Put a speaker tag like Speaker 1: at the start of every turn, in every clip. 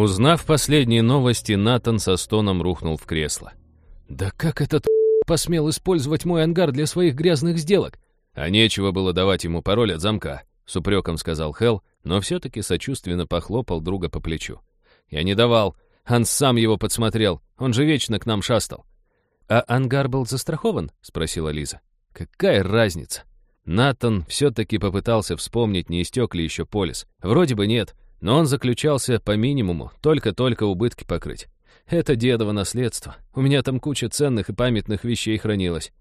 Speaker 1: Узнав последние новости, Натан со стоном рухнул в кресло. «Да как этот посмел использовать мой ангар для своих грязных сделок?» «А нечего было давать ему пароль от замка», — с упреком сказал Хелл, но все-таки сочувственно похлопал друга по плечу. «Я не давал. Ханс сам его подсмотрел. Он же вечно к нам шастал». «А ангар был застрахован?» — спросила Лиза. «Какая разница?» Натан все-таки попытался вспомнить, не истек ли еще полис. Вроде бы нет, но он заключался по минимуму, только-только убытки покрыть. Это дедово наследство. У меня там куча ценных и памятных вещей хранилась.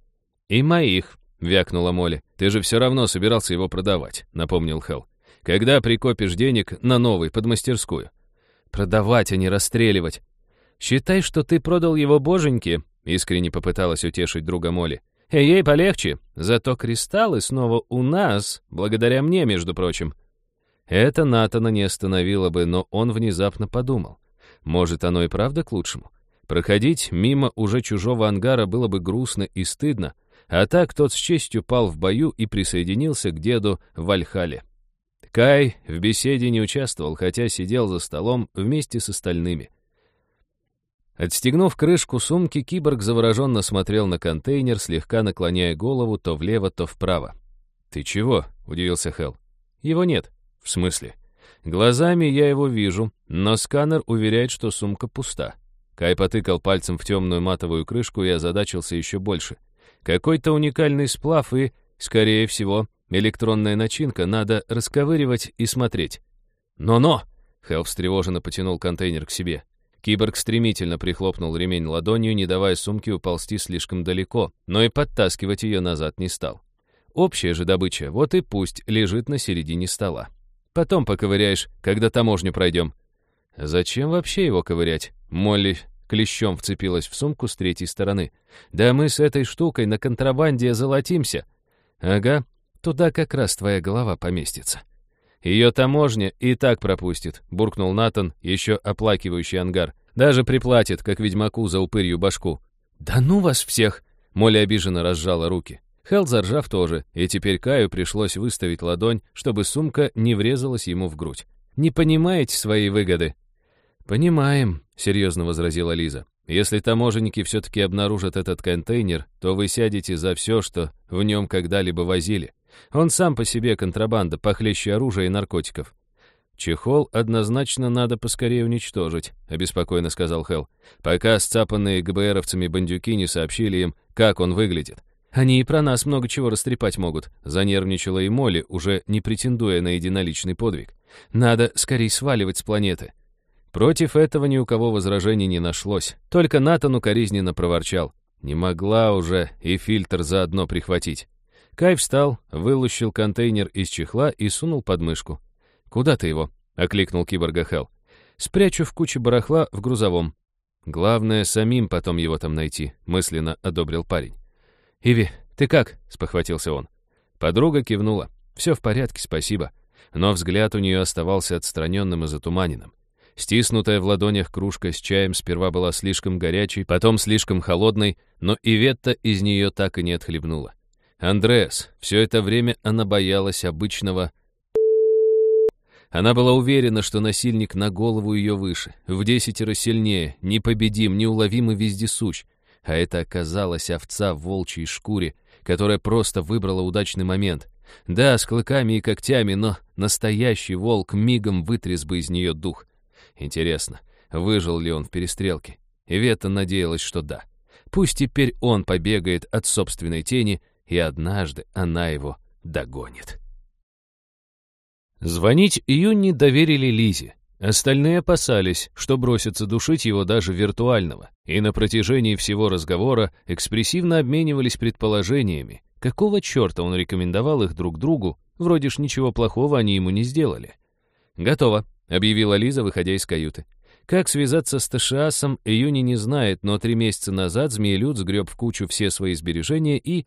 Speaker 1: И моих, вякнула Молли. Ты же все равно собирался его продавать, напомнил Хелл. Когда прикопишь денег на новый под мастерскую? Продавать, а не расстреливать. Считай, что ты продал его боженьке, искренне попыталась утешить друга Молли. Ей полегче, зато кристаллы снова у нас, благодаря мне, между прочим. Это Натана не остановило бы, но он внезапно подумал. Может, оно и правда к лучшему? Проходить мимо уже чужого ангара было бы грустно и стыдно, а так тот с честью пал в бою и присоединился к деду в Вальхале. Кай в беседе не участвовал, хотя сидел за столом вместе с остальными. Отстегнув крышку сумки, киборг завороженно смотрел на контейнер, слегка наклоняя голову то влево, то вправо. «Ты чего?» — удивился Хелл. «Его нет». «В смысле?» «Глазами я его вижу, но сканер уверяет, что сумка пуста». Кай потыкал пальцем в темную матовую крышку и озадачился еще больше. Какой-то уникальный сплав и, скорее всего, электронная начинка, надо расковыривать и смотреть. «Но-но!» — Хелл встревоженно потянул контейнер к себе. Киборг стремительно прихлопнул ремень ладонью, не давая сумке уползти слишком далеко, но и подтаскивать ее назад не стал. Общая же добыча, вот и пусть, лежит на середине стола. Потом поковыряешь, когда таможню пройдем». «Зачем вообще его ковырять?» Молли клещом вцепилась в сумку с третьей стороны. «Да мы с этой штукой на контрабанде золотимся». «Ага, туда как раз твоя голова поместится». «Ее таможня и так пропустит», — буркнул Натан, еще оплакивающий ангар. «Даже приплатит, как ведьмаку за упырью башку». «Да ну вас всех!» — Молли обиженно разжала руки. Хелл заржав тоже, и теперь Каю пришлось выставить ладонь, чтобы сумка не врезалась ему в грудь. «Не понимаете свои выгоды?» «Понимаем», — серьезно возразила Лиза. «Если таможенники все-таки обнаружат этот контейнер, то вы сядете за все, что в нем когда-либо возили. Он сам по себе контрабанда, похлеще оружия и наркотиков. «Чехол однозначно надо поскорее уничтожить», — обеспокоенно сказал Хелл, пока сцапанные ГБРовцами бандюки не сообщили им, как он выглядит. Они и про нас много чего растрепать могут. Занервничала и Молли, уже не претендуя на единоличный подвиг. Надо скорее сваливать с планеты. Против этого ни у кого возражений не нашлось. Только Натан укоризненно проворчал. Не могла уже и фильтр заодно прихватить. Кай встал, вылущил контейнер из чехла и сунул под мышку. «Куда ты его?» — окликнул киборга Хелл. «Спрячу в куче барахла в грузовом. Главное, самим потом его там найти», — мысленно одобрил парень. «Иви, ты как?» — спохватился он. Подруга кивнула. «Все в порядке, спасибо». Но взгляд у нее оставался отстраненным и затуманенным. Стиснутая в ладонях кружка с чаем сперва была слишком горячей, потом слишком холодной, но Иветта из нее так и не отхлебнула. Андреас, все это время она боялась обычного... Она была уверена, что насильник на голову ее выше, в десятеро сильнее, непобедим, неуловим и вездесущ, а это оказалась овца в волчьей шкуре, которая просто выбрала удачный момент. Да, с клыками и когтями, но настоящий волк мигом вытряс бы из нее дух. Интересно, выжил ли он в перестрелке? Ивета надеялась, что да. Пусть теперь он побегает от собственной тени, и однажды она его догонит. Звонить Юни доверили Лизе. Остальные опасались, что бросятся душить его даже виртуального, и на протяжении всего разговора экспрессивно обменивались предположениями, какого черта он рекомендовал их друг другу, вроде ж ничего плохого они ему не сделали. «Готово», — объявила Лиза, выходя из каюты. Как связаться с Ташиасом, Июни не знает, но три месяца назад Змеелюд сгреб в кучу все свои сбережения и...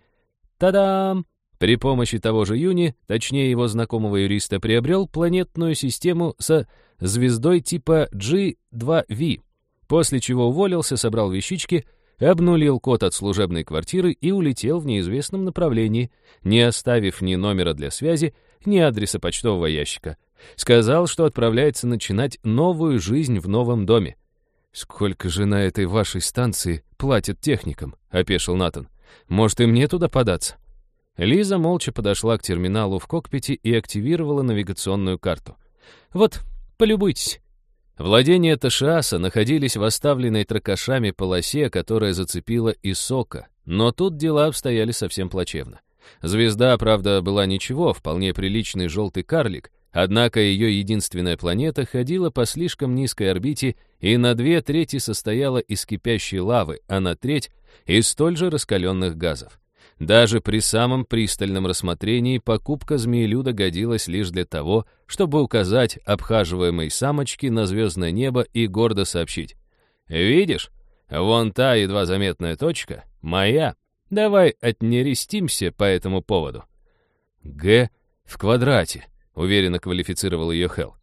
Speaker 1: Та-дам! При помощи того же Юни, точнее его знакомого юриста, приобрел планетную систему со звездой типа G2V, после чего уволился, собрал вещички, обнулил код от служебной квартиры и улетел в неизвестном направлении, не оставив ни номера для связи, ни адреса почтового ящика. Сказал, что отправляется начинать новую жизнь в новом доме. «Сколько же на этой вашей станции платят техникам?» — опешил Натан. «Может, и мне туда податься?» Лиза молча подошла к терминалу в кокпите и активировала навигационную карту. «Вот, полюбуйтесь». Владения Ташиаса находились в оставленной тракашами полосе, которая зацепила Исока, но тут дела обстояли совсем плачевно. Звезда, правда, была ничего, вполне приличный желтый карлик, однако ее единственная планета ходила по слишком низкой орбите и на две трети состояла из кипящей лавы, а на треть — из столь же раскаленных газов. Даже при самом пристальном рассмотрении покупка змеелюда годилась лишь для того, чтобы указать обхаживаемой самочке на звездное небо и гордо сообщить. «Видишь, вон та едва заметная точка — моя. Давай отнерестимся по этому поводу». «Г в квадрате», — уверенно квалифицировал ее Хелл.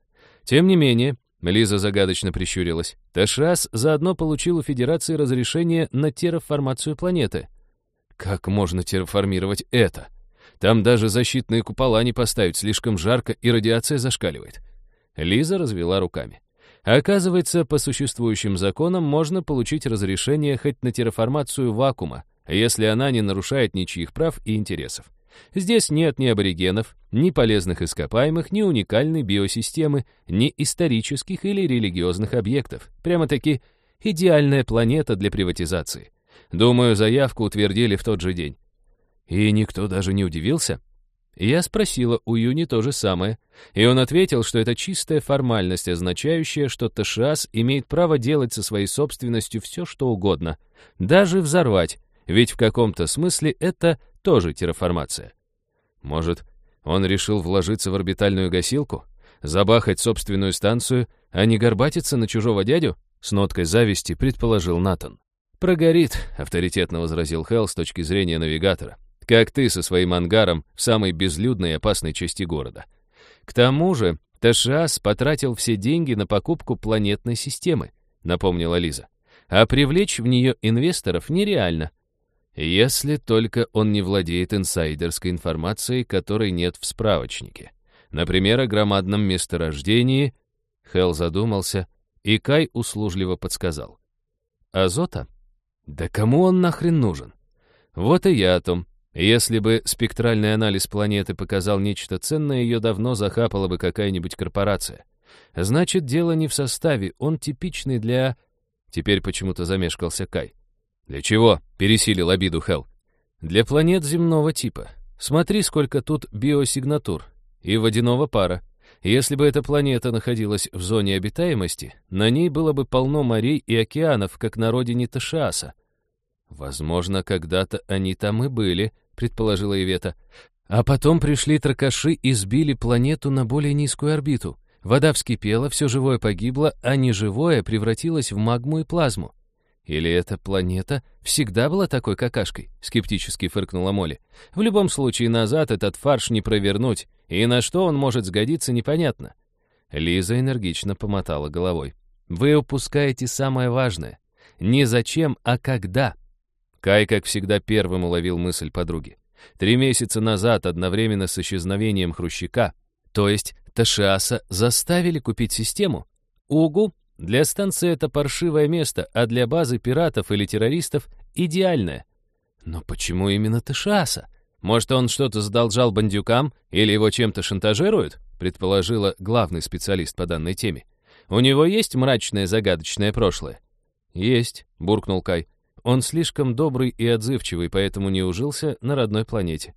Speaker 1: Тем не менее, Лиза загадочно прищурилась. Ташас заодно получил у Федерации разрешение на терраформацию планеты — как можно терраформировать это? Там даже защитные купола не поставить, слишком жарко и радиация зашкаливает. Лиза развела руками. Оказывается, по существующим законам можно получить разрешение хоть на терраформацию вакуума, если она не нарушает ничьих прав и интересов. Здесь нет ни аборигенов, ни полезных ископаемых, ни уникальной биосистемы, ни исторических или религиозных объектов. Прямо-таки идеальная планета для приватизации. Думаю, заявку утвердили в тот же день. И никто даже не удивился. Я спросила у Юни то же самое, и он ответил, что это чистая формальность, означающая, что ТШАС имеет право делать со своей собственностью все, что угодно, даже взорвать, ведь в каком-то смысле это тоже терраформация. Может, он решил вложиться в орбитальную гасилку, забахать собственную станцию, а не горбатиться на чужого дядю? С ноткой зависти предположил Натан. «Прогорит», — авторитетно возразил Хелл с точки зрения навигатора. «Как ты со своим ангаром в самой безлюдной и опасной части города». К тому же Ташиас потратил все деньги на покупку планетной системы, напомнила Лиза. А привлечь в нее инвесторов нереально. Если только он не владеет инсайдерской информацией, которой нет в справочнике. Например, о громадном месторождении. Хелл задумался, и Кай услужливо подсказал. Азота? Да кому он нахрен нужен? Вот и я о том. Если бы спектральный анализ планеты показал нечто ценное, ее давно захапала бы какая-нибудь корпорация. Значит, дело не в составе, он типичный для... Теперь почему-то замешкался Кай. Для чего? Пересилил обиду Хелл. Для планет земного типа. Смотри, сколько тут биосигнатур. И водяного пара. Если бы эта планета находилась в зоне обитаемости, на ней было бы полно морей и океанов, как на родине Ташиаса. «Возможно, когда-то они там и были», — предположила Ивета. «А потом пришли тракаши и сбили планету на более низкую орбиту. Вода вскипела, все живое погибло, а неживое превратилось в магму и плазму. Или эта планета всегда была такой какашкой?» — скептически фыркнула Молли. «В любом случае, назад этот фарш не провернуть, и на что он может сгодиться, непонятно». Лиза энергично помотала головой. «Вы упускаете самое важное. Не зачем, а когда. Кай, как всегда, первым уловил мысль подруги. Три месяца назад, одновременно с исчезновением Хрущика, то есть Ташиаса, заставили купить систему. Угу, для станции это паршивое место, а для базы пиратов или террористов идеальное. Но почему именно Ташиаса? Может, он что-то задолжал бандюкам или его чем-то шантажируют? Предположила главный специалист по данной теме. У него есть мрачное загадочное прошлое? Есть, буркнул Кай. Он слишком добрый и отзывчивый, поэтому не ужился на родной планете.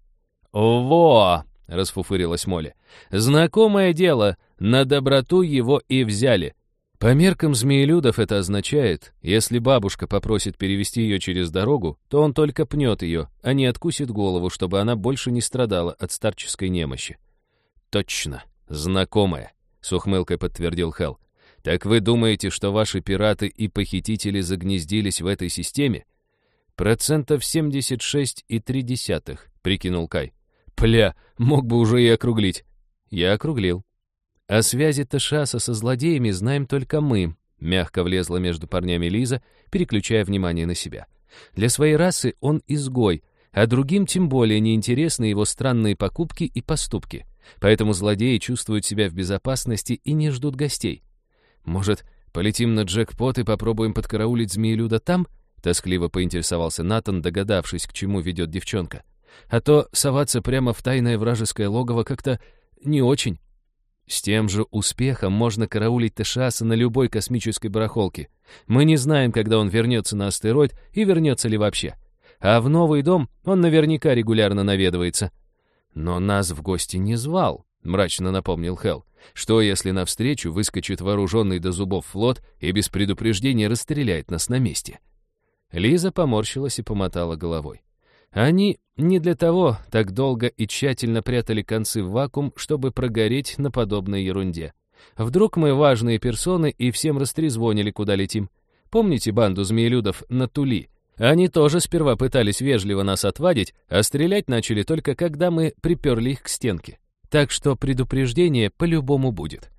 Speaker 1: «Во!» — расфуфырилась Молли. «Знакомое дело, на доброту его и взяли. По меркам змеелюдов это означает, если бабушка попросит перевести ее через дорогу, то он только пнет ее, а не откусит голову, чтобы она больше не страдала от старческой немощи». «Точно, знакомое», — с ухмылкой подтвердил Хелл. Так вы думаете, что ваши пираты и похитители загнездились в этой системе? Процентов 76,3, прикинул Кай. Пля, мог бы уже и округлить. Я округлил. О связи Ташаса со злодеями знаем только мы, мягко влезла между парнями Лиза, переключая внимание на себя. Для своей расы он изгой, а другим тем более неинтересны его странные покупки и поступки. Поэтому злодеи чувствуют себя в безопасности и не ждут гостей. Может, полетим на джекпот и попробуем подкараулить змеелюда там? Тоскливо поинтересовался Натан, догадавшись, к чему ведет девчонка. А то соваться прямо в тайное вражеское логово как-то не очень. С тем же успехом можно караулить Тешаса на любой космической барахолке. Мы не знаем, когда он вернется на астероид и вернется ли вообще. А в новый дом он наверняка регулярно наведывается. Но нас в гости не звал, мрачно напомнил Хелл. Что, если навстречу выскочит вооруженный до зубов флот и без предупреждения расстреляет нас на месте? Лиза поморщилась и помотала головой. Они не для того так долго и тщательно прятали концы в вакуум, чтобы прогореть на подобной ерунде. Вдруг мы важные персоны и всем растрезвонили, куда летим. Помните банду змеелюдов на Тули? Они тоже сперва пытались вежливо нас отвадить, а стрелять начали только когда мы приперли их к стенке. Так что предупреждение по-любому будет.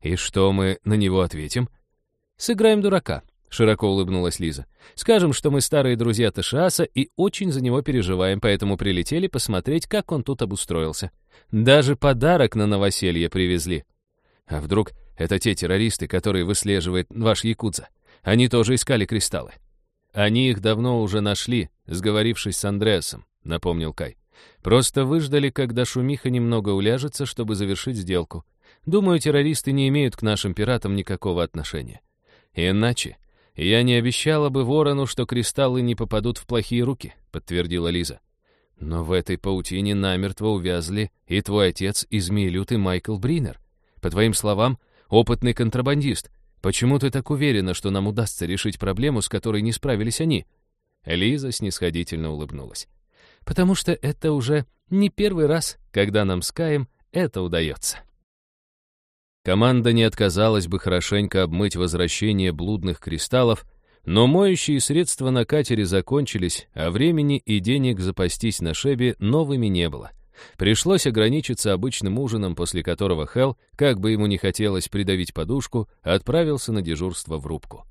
Speaker 1: И что мы на него ответим? Сыграем дурака, широко улыбнулась Лиза. Скажем, что мы старые друзья Ташаса и очень за него переживаем, поэтому прилетели посмотреть, как он тут обустроился. Даже подарок на новоселье привезли. А вдруг это те террористы, которые выслеживает ваш Якудза? Они тоже искали кристаллы. «Они их давно уже нашли, сговорившись с Андреасом», — напомнил Кай. «Просто выждали, когда шумиха немного уляжется, чтобы завершить сделку. Думаю, террористы не имеют к нашим пиратам никакого отношения. Иначе я не обещала бы Ворону, что кристаллы не попадут в плохие руки», — подтвердила Лиза. «Но в этой паутине намертво увязли и твой отец, и змеелют, Майкл Бринер. По твоим словам, опытный контрабандист, Почему ты так уверена, что нам удастся решить проблему, с которой не справились они?» Лиза снисходительно улыбнулась. «Потому что это уже не первый раз, когда нам с Каем это удается». Команда не отказалась бы хорошенько обмыть возвращение блудных кристаллов, но моющие средства на катере закончились, а времени и денег запастись на шебе новыми не было. Пришлось ограничиться обычным ужином, после которого Хелл, как бы ему не хотелось придавить подушку, отправился на дежурство в рубку.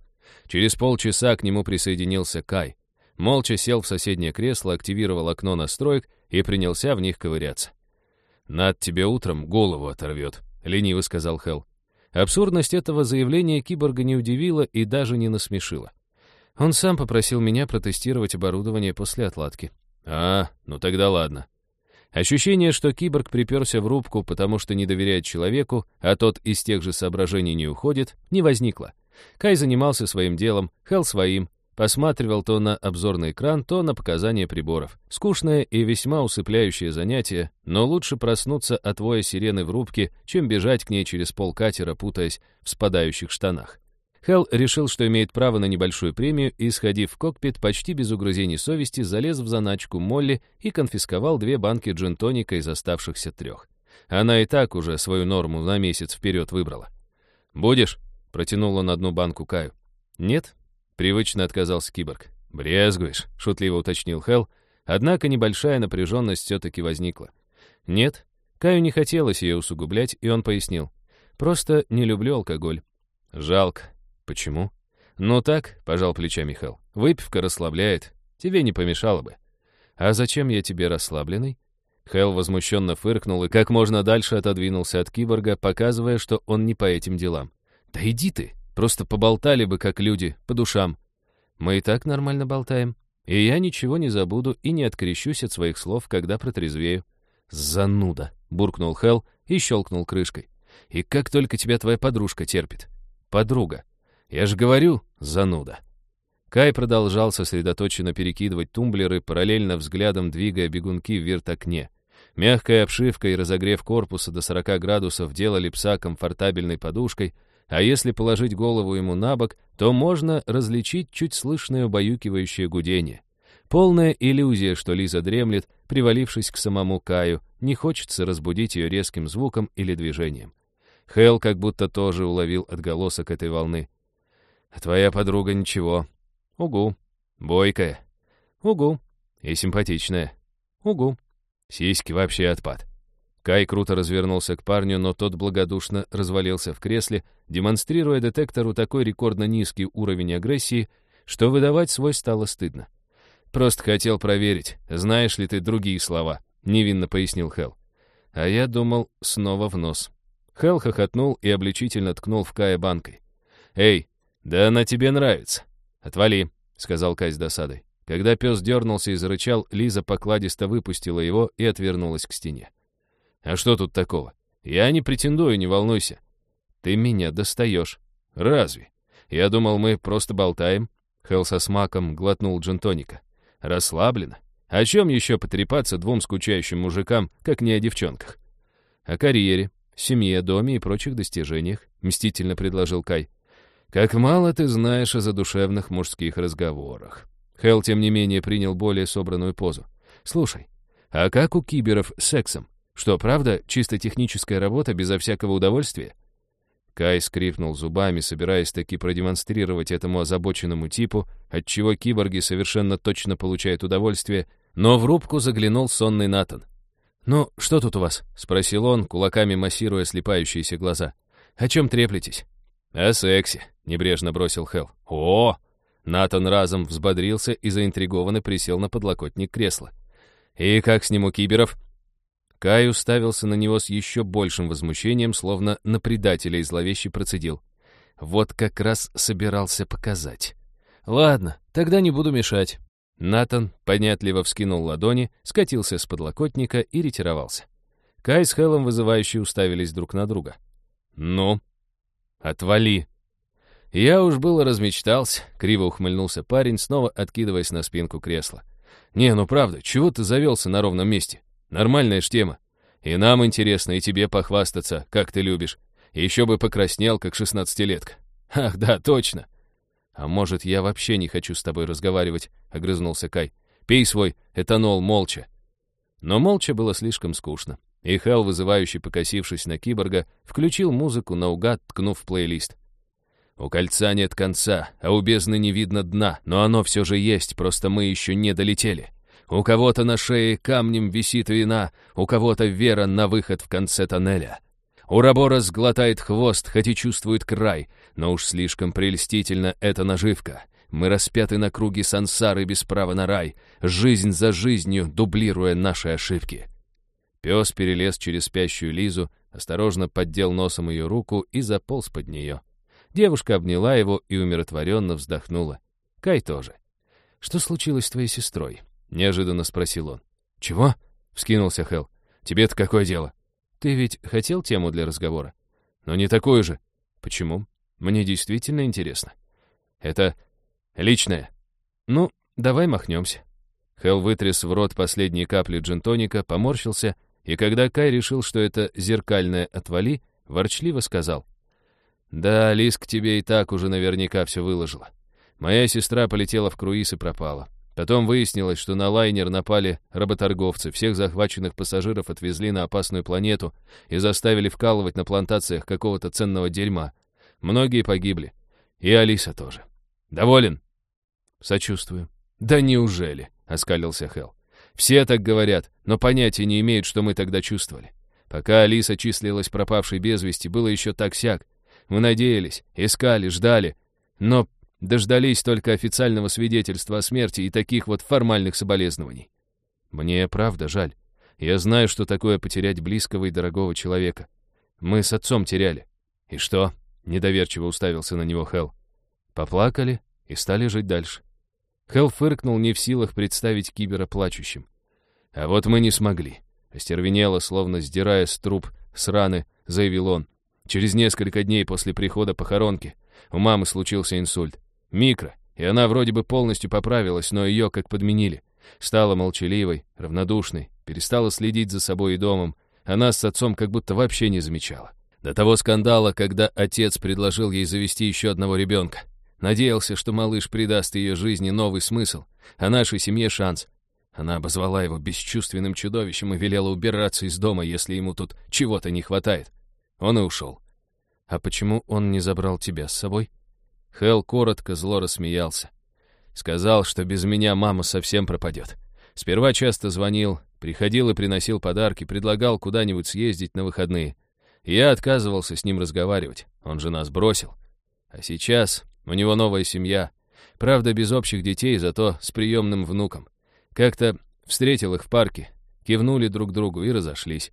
Speaker 1: Через полчаса к нему присоединился Кай. Молча сел в соседнее кресло, активировал окно настроек и принялся в них ковыряться. «Над тебе утром голову оторвет», — лениво сказал Хелл. Абсурдность этого заявления киборга не удивила и даже не насмешила. Он сам попросил меня протестировать оборудование после отладки. «А, ну тогда ладно», Ощущение, что киборг приперся в рубку, потому что не доверяет человеку, а тот из тех же соображений не уходит, не возникло. Кай занимался своим делом, Хелл своим, посматривал то на обзорный экран, то на показания приборов. Скучное и весьма усыпляющее занятие, но лучше проснуться от воя сирены в рубке, чем бежать к ней через пол катера, путаясь в спадающих штанах. Хелл решил, что имеет право на небольшую премию и, сходив в кокпит, почти без угрызений совести, залез в заначку Молли и конфисковал две банки джин-тоника из оставшихся трех. Она и так уже свою норму на месяц вперед выбрала. «Будешь?» — протянул он одну банку Каю. «Нет?» — привычно отказался киборг. «Брезгуешь?» — шутливо уточнил Хелл, однако небольшая напряженность все-таки возникла. «Нет?» Каю не хотелось ее усугублять, и он пояснил. «Просто не люблю алкоголь». «Жалко», «Почему?» «Ну так», — пожал плечами Михаил. «Выпивка расслабляет. Тебе не помешало бы». «А зачем я тебе расслабленный?» Хелл возмущенно фыркнул и как можно дальше отодвинулся от киборга, показывая, что он не по этим делам. «Да иди ты! Просто поболтали бы, как люди, по душам. Мы и так нормально болтаем. И я ничего не забуду и не открещусь от своих слов, когда протрезвею». «Зануда!» — буркнул Хелл и щелкнул крышкой. «И как только тебя твоя подружка терпит?» «Подруга. Я же говорю, зануда. Кай продолжал сосредоточенно перекидывать тумблеры, параллельно взглядом двигая бегунки в вертокне. Мягкая обшивка и разогрев корпуса до 40 градусов делали пса комфортабельной подушкой, а если положить голову ему на бок, то можно различить чуть слышное убаюкивающее гудение. Полная иллюзия, что Лиза дремлет, привалившись к самому Каю, не хочется разбудить ее резким звуком или движением. Хелл как будто тоже уловил отголосок этой волны. А твоя подруга ничего. Угу. Бойкая. Угу. И симпатичная. Угу. Сиськи вообще отпад. Кай круто развернулся к парню, но тот благодушно развалился в кресле, демонстрируя детектору такой рекордно низкий уровень агрессии, что выдавать свой стало стыдно. «Просто хотел проверить, знаешь ли ты другие слова», — невинно пояснил Хелл. А я думал, снова в нос. Хелл хохотнул и обличительно ткнул в Кая банкой. «Эй, да она тебе нравится!» «Отвали», — сказал Кай с досадой. Когда пес дернулся и зарычал, Лиза покладисто выпустила его и отвернулась к стене. «А что тут такого? Я не претендую, не волнуйся. Ты меня достаешь. Разве? Я думал, мы просто болтаем». Хелл со смаком глотнул джентоника. «Расслабленно. О чем еще потрепаться двум скучающим мужикам, как не о девчонках? О карьере, семье, доме и прочих достижениях», — мстительно предложил Кай. «Как мало ты знаешь о задушевных мужских разговорах». Хелл, тем не менее, принял более собранную позу. «Слушай, а как у киберов с сексом? Что, правда, чисто техническая работа безо всякого удовольствия?» Кай скрипнул зубами, собираясь таки продемонстрировать этому озабоченному типу, отчего киборги совершенно точно получают удовольствие, но в рубку заглянул сонный Натан. «Ну, что тут у вас?» — спросил он, кулаками массируя слепающиеся глаза. «О чем треплетесь?» «О сексе», — небрежно бросил Хелл. «О!» Натан разом взбодрился и заинтригованно присел на подлокотник кресла. «И как с ним у киберов?» Кай уставился на него с еще большим возмущением, словно на предателя и зловеще процедил. «Вот как раз собирался показать». «Ладно, тогда не буду мешать». Натан понятливо вскинул ладони, скатился с подлокотника и ретировался. Кай с Хеллом вызывающе уставились друг на друга. «Ну?» «Отвали!» Я уж было размечтался, криво ухмыльнулся парень, снова откидываясь на спинку кресла. «Не, ну правда, чего ты завелся на ровном месте? Нормальная ж тема. И нам интересно, и тебе похвастаться, как ты любишь. Еще бы покраснел, как шестнадцатилетка. Ах, да, точно!» «А может, я вообще не хочу с тобой разговаривать?» — огрызнулся Кай. «Пей свой этанол молча». Но молча было слишком скучно. И Хелл, вызывающий покосившись на киборга, включил музыку наугад, ткнув в плейлист. У кольца нет конца, а у бездны не видно дна, но оно все же есть, просто мы еще не долетели. У кого-то на шее камнем висит вина, у кого-то вера на выход в конце тоннеля. Урабора сглотает хвост, хоть и чувствует край, но уж слишком прельстительно эта наживка. Мы распяты на круге сансары без права на рай, жизнь за жизнью, дублируя наши ошибки. Пес перелез через спящую Лизу, осторожно поддел носом ее руку и заполз под нее. Девушка обняла его и умиротворенно вздохнула. Кай тоже. «Что случилось с твоей сестрой?» — неожиданно спросил он. «Чего?» — вскинулся Хелл. «Тебе-то какое дело?» «Ты ведь хотел тему для разговора?» «Но не такую же». «Почему? Мне действительно интересно». «Это личное». «Ну, давай махнемся». Хелл вытряс в рот последние капли джентоника, поморщился, и когда Кай решил, что это зеркальное «отвали», ворчливо сказал. «Да, Лис к тебе и так уже наверняка все выложила. Моя сестра полетела в круиз и пропала. Потом выяснилось, что на лайнер напали работорговцы, всех захваченных пассажиров отвезли на опасную планету и заставили вкалывать на плантациях какого-то ценного дерьма. Многие погибли. И Алиса тоже. Доволен?» «Сочувствую». «Да неужели?» — оскалился Хелл. «Все так говорят, но понятия не имеют, что мы тогда чувствовали. Пока Алиса числилась пропавшей без вести, было еще так-сяк. Мы надеялись, искали, ждали, но дождались только официального свидетельства о смерти и таких вот формальных соболезнований. Мне правда жаль. Я знаю, что такое потерять близкого и дорогого человека. Мы с отцом теряли. И что? Недоверчиво уставился на него Хелл. Поплакали и стали жить дальше. Хелл фыркнул, не в силах представить Кибера плачущим. А вот мы не смогли. Остервенело, словно сдирая с труп с раны, заявил он. Через несколько дней после прихода похоронки у мамы случился инсульт. Микро, и она вроде бы полностью поправилась, но ее как подменили. Стала молчаливой, равнодушной, перестала следить за собой и домом, а нас с отцом как будто вообще не замечала. До того скандала, когда отец предложил ей завести еще одного ребенка. Надеялся, что малыш придаст ее жизни новый смысл, а нашей семье шанс. Она обозвала его бесчувственным чудовищем и велела убираться из дома, если ему тут чего-то не хватает. Он и ушел. «А почему он не забрал тебя с собой?» Хелл коротко зло рассмеялся. Сказал, что без меня мама совсем пропадет. Сперва часто звонил, приходил и приносил подарки, предлагал куда-нибудь съездить на выходные. Я отказывался с ним разговаривать, он же нас бросил. А сейчас у него новая семья. Правда, без общих детей, зато с приемным внуком. Как-то встретил их в парке, кивнули друг другу и разошлись.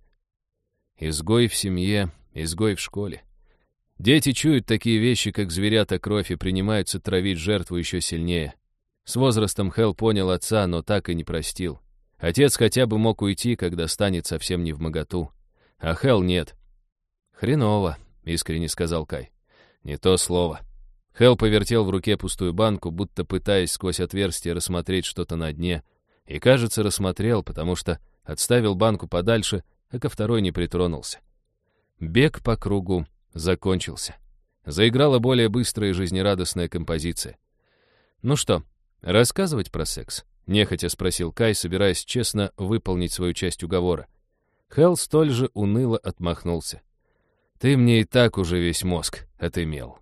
Speaker 1: Изгой в семье, изгой в школе. Дети чуют такие вещи, как зверята кровь, и принимаются травить жертву еще сильнее. С возрастом Хелл понял отца, но так и не простил. Отец хотя бы мог уйти, когда станет совсем не в моготу. А Хелл нет. «Хреново», — искренне сказал Кай. «Не то слово». Хелл повертел в руке пустую банку, будто пытаясь сквозь отверстие рассмотреть что-то на дне. И, кажется, рассмотрел, потому что отставил банку подальше, а ко второй не притронулся. Бег по кругу закончился. Заиграла более быстрая и жизнерадостная композиция. «Ну что, рассказывать про секс?» — нехотя спросил Кай, собираясь честно выполнить свою часть уговора. Хелл столь же уныло отмахнулся. «Ты мне и так уже весь мозг отымел».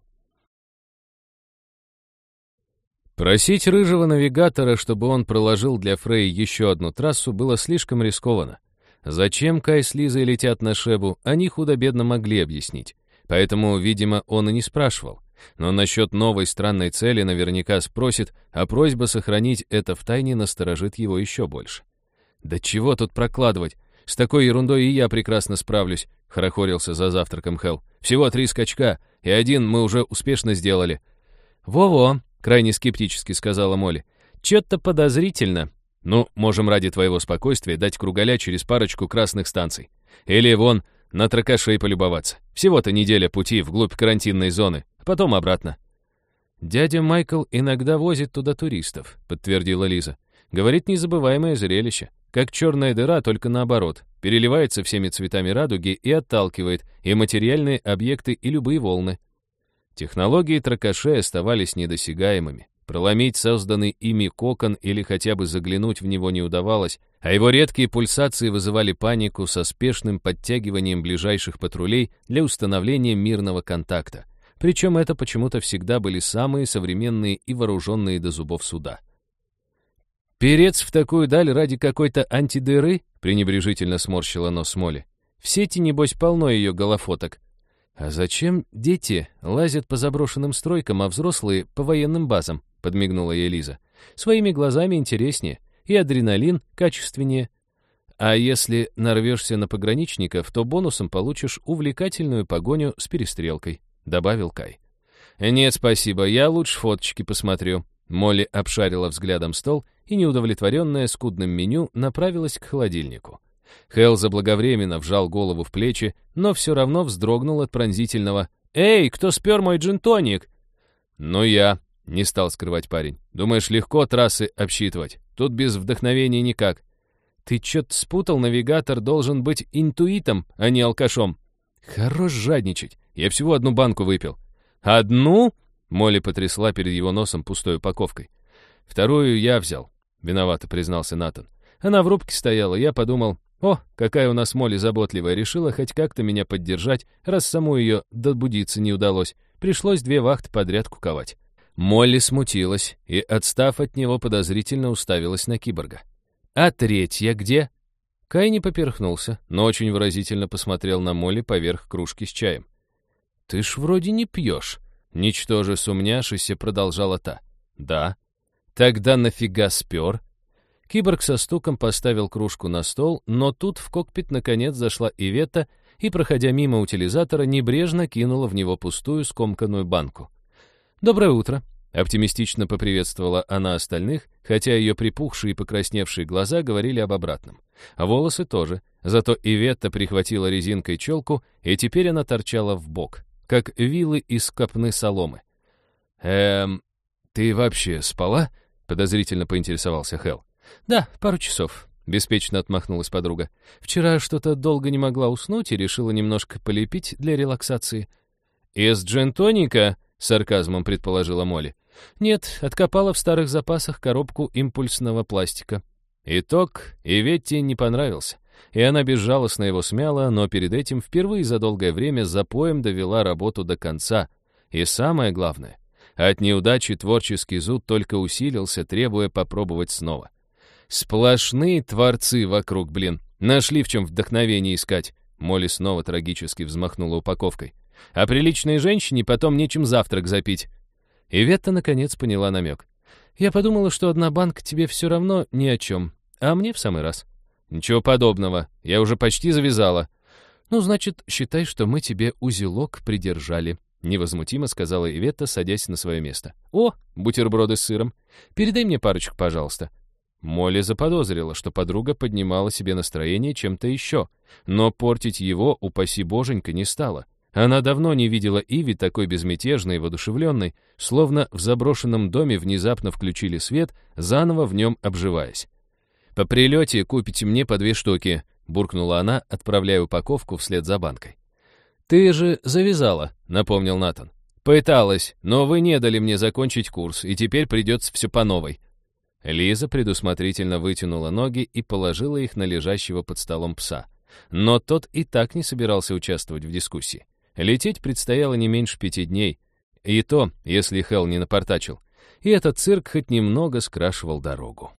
Speaker 1: Просить рыжего навигатора, чтобы он проложил для Фрей еще одну трассу, было слишком рискованно. Зачем Кай с Лизой летят на Шебу, они худо-бедно могли объяснить. Поэтому, видимо, он и не спрашивал. Но насчет новой странной цели наверняка спросит, а просьба сохранить это в тайне насторожит его еще больше. «Да чего тут прокладывать? С такой ерундой и я прекрасно справлюсь», — хорохорился за завтраком Хелл. «Всего три скачка, и один мы уже успешно сделали». «Во-во», крайне скептически сказала Молли. «Чё-то подозрительно. Ну, можем ради твоего спокойствия дать кругаля через парочку красных станций. Или вон на тракашей полюбоваться. Всего-то неделя пути вглубь карантинной зоны, а потом обратно». «Дядя Майкл иногда возит туда туристов», — подтвердила Лиза. «Говорит, незабываемое зрелище. Как черная дыра, только наоборот. Переливается всеми цветами радуги и отталкивает и материальные объекты, и любые волны. Технологии тракашей оставались недосягаемыми. Проломить созданный ими кокон или хотя бы заглянуть в него не удавалось, а его редкие пульсации вызывали панику со спешным подтягиванием ближайших патрулей для установления мирного контакта. Причем это почему-то всегда были самые современные и вооруженные до зубов суда. «Перец в такую даль ради какой-то антидыры?» — пренебрежительно сморщила нос Молли. «В сети, небось, полно ее голофоток. «А зачем дети лазят по заброшенным стройкам, а взрослые — по военным базам?» — подмигнула ей Лиза. «Своими глазами интереснее, и адреналин качественнее. А если нарвешься на пограничников, то бонусом получишь увлекательную погоню с перестрелкой», — добавил Кай. «Нет, спасибо, я лучше фоточки посмотрю». Молли обшарила взглядом стол и, неудовлетворенная скудным меню, направилась к холодильнику. Хелл заблаговременно вжал голову в плечи, но все равно вздрогнул от пронзительного «Эй, кто спер мой джинтоник?» «Ну я», — не стал скрывать парень. «Думаешь, легко трассы обсчитывать? Тут без вдохновения никак». «Ты чё-то спутал, навигатор должен быть интуитом, а не алкашом». «Хорош жадничать, я всего одну банку выпил». «Одну?» — Молли потрясла перед его носом пустой упаковкой. «Вторую я взял», — виновато признался Натан. Она в рубке стояла, я подумал, о, какая у нас Молли заботливая, решила хоть как-то меня поддержать, раз саму ее добудиться не удалось. Пришлось две вахты подряд куковать. Молли смутилась и, отстав от него, подозрительно уставилась на киборга. «А третья где?» Кай не поперхнулся, но очень выразительно посмотрел на Молли поверх кружки с чаем. «Ты ж вроде не пьешь», — ничтоже сумняшися продолжала та. «Да». «Тогда нафига спер?» Киборг со стуком поставил кружку на стол, но тут в кокпит наконец зашла Ивета и, проходя мимо утилизатора, небрежно кинула в него пустую скомканную банку. «Доброе утро», — оптимистично поприветствовала она остальных, хотя ее припухшие и покрасневшие глаза говорили об обратном. А волосы тоже, зато Иветта прихватила резинкой челку, и теперь она торчала в бок, как вилы из копны соломы. «Эм, ты вообще спала?» — подозрительно поинтересовался Хелл. «Да, пару часов», — беспечно отмахнулась подруга. «Вчера что-то долго не могла уснуть и решила немножко полепить для релаксации». «Из джентоника?» — сарказмом предположила Молли. «Нет, откопала в старых запасах коробку импульсного пластика». Итог Иветте не понравился, и она безжалостно его смяла, но перед этим впервые за долгое время запоем довела работу до конца. И самое главное, от неудачи творческий зуд только усилился, требуя попробовать снова. Сплошные творцы вокруг, блин. Нашли в чем вдохновение искать. Молли снова трагически взмахнула упаковкой. А приличной женщине потом нечем завтрак запить. И Ветта наконец поняла намек. Я подумала, что одна банка тебе все равно ни о чем, а мне в самый раз. Ничего подобного, я уже почти завязала. «Ну, значит, считай, что мы тебе узелок придержали», — невозмутимо сказала Иветта, садясь на свое место. «О, бутерброды с сыром. Передай мне парочку, пожалуйста». Молли заподозрила, что подруга поднимала себе настроение чем-то еще, но портить его, упаси боженька, не стала. Она давно не видела Иви такой безмятежной и воодушевленной, словно в заброшенном доме внезапно включили свет, заново в нем обживаясь. «По прилете купите мне по две штуки», — буркнула она, отправляя упаковку вслед за банкой. «Ты же завязала», — напомнил Натан. «Пыталась, но вы не дали мне закончить курс, и теперь придется все по новой». Лиза предусмотрительно вытянула ноги и положила их на лежащего под столом пса. Но тот и так не собирался участвовать в дискуссии. Лететь предстояло не меньше пяти дней. И то, если Хелл не напортачил. И этот цирк хоть немного скрашивал дорогу.